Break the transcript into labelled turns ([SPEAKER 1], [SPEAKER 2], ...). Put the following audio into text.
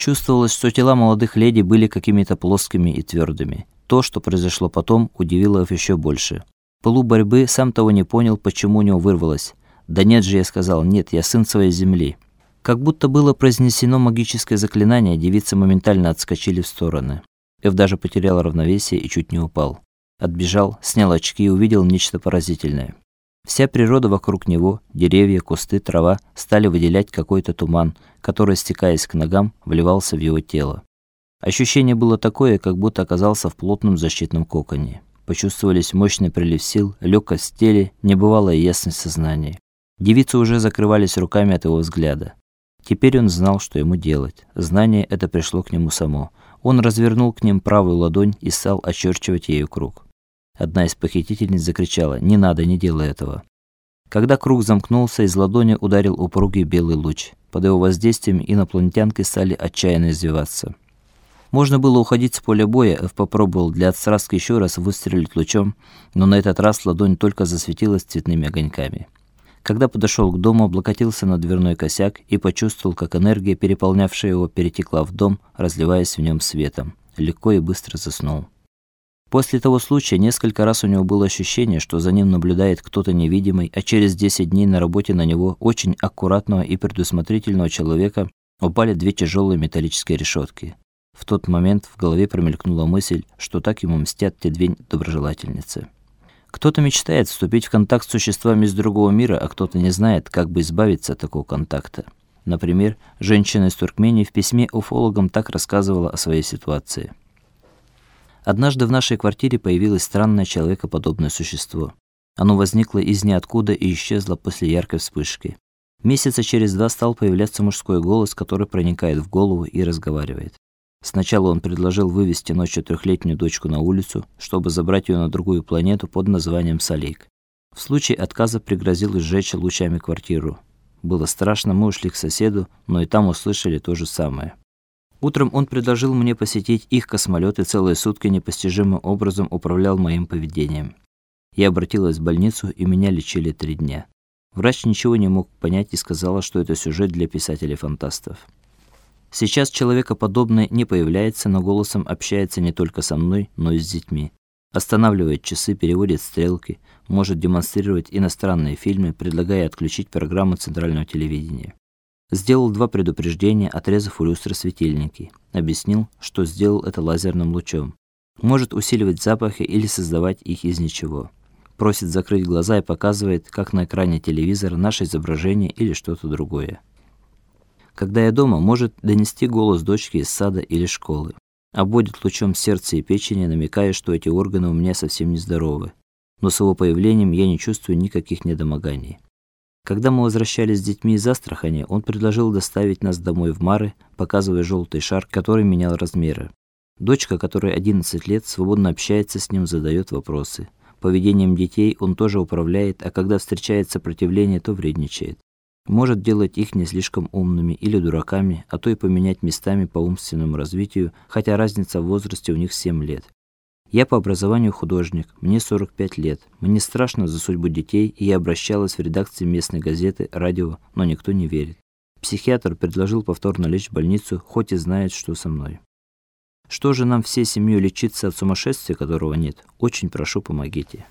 [SPEAKER 1] Чувствовалось, что тела молодых леди были какими-то плоскими и твердыми. То, что произошло потом, удивило их еще больше. В борьбы сам того не понял, почему у него вырвалось. "Да нет же", я сказал. "Нет, я сын своей земли". Как будто было произнесено магическое заклинание, девицы моментально отскочили в стороны. Эв даже потерял равновесие и чуть не упал. Отбежал, снял очки и увидел нечто поразительное. Вся природа вокруг него, деревья, кусты, трава, стали выделять какой-то туман, который, стекаясь к ногам, вливался в его тело. Ощущение было такое, как будто оказался в плотном защитном коконе. Почувствовались мощный прилив сил, легкость в теле, небывалая ясность сознания. Девицы уже закрывались руками от его взгляда. Теперь он знал, что ему делать. Знание это пришло к нему само. Он развернул к ним правую ладонь и стал очерчивать ею круг. Одна из похитительниц закричала: "Не надо, не делай этого". Когда круг замкнулся, из ладони ударил упругий белый луч. Под его воздействием инопланетянки стали отчаянно извиваться. Можно было уходить с поля боя, Эв попробовал для отстрастки еще раз выстрелить лучом, но на этот раз ладонь только засветилась цветными огоньками. Когда подошел к дому, облокотился на дверной косяк и почувствовал, как энергия, переполнявшая его, перетекла в дом, разливаясь в нем светом. Легко и быстро заснул. После того случая несколько раз у него было ощущение, что за ним наблюдает кто-то невидимый, а через 10 дней на работе на него, очень аккуратного и предусмотрительного человека, упали две тяжелые металлические решетки. В тот момент в голове промелькнула мысль, что так ему мстят те две доброжелательницы. Кто-то мечтает вступить в контакт с существами из другого мира, а кто-то не знает, как бы избавиться от такого контакта. Например, женщина из Туркмении в письме уфологам так рассказывала о своей ситуации. Однажды в нашей квартире появилось странное человекоподобное существо. Оно возникло из ниоткуда и исчезло после яркой вспышки. Месяца через два стал появляться мужской голос, который проникает в голову и разговаривает. Сначала он предложил вывести ночью трехлетнюю дочку на улицу, чтобы забрать ее на другую планету под названием Салейк. В случае отказа пригрозил сжечь лучами квартиру. Было страшно, мы ушли к соседу, но и там услышали то же самое. Утром он предложил мне посетить их космолет и целые сутки непостижимым образом управлял моим поведением. Я обратилась в больницу, и меня лечили три дня. Врач ничего не мог понять и сказала, что это сюжет для писателей-фантастов. Сейчас человекоподобный не появляется, но голосом общается не только со мной, но и с детьми. Останавливает часы, переводит стрелки, может демонстрировать иностранные фильмы, предлагая отключить программы центрального телевидения. Сделал два предупреждения, отрезав у люстры светильники. Объяснил, что сделал это лазерным лучом. Может усиливать запахи или создавать их из ничего. Просит закрыть глаза и показывает, как на экране телевизора наше изображение или что-то другое. Когда я дома, может донести голос дочки из сада или школы. Обводит лучом сердца и печени, намекая, что эти органы у меня совсем не здоровы. Но с его появлением я не чувствую никаких недомоганий. Когда мы возвращались с детьми из Астрахани, он предложил доставить нас домой в Мары, показывая желтый шар, который менял размеры. Дочка, которой 11 лет, свободно общается с ним, задает вопросы. Поведением детей он тоже управляет, а когда встречает сопротивление, то вредничает может делать их не слишком умными или дураками, а то и поменять местами по умственному развитию, хотя разница в возрасте у них 7 лет. Я по образованию художник, мне 45 лет. Мне страшно за судьбу детей, и я обращалась в редакции местной газеты, радио, но никто не верит. Психиатр предложил повторно лечь в больницу, хоть и знает, что со мной. Что же нам всей семьей лечиться от сумасшествия, которого нет? Очень прошу, помогите.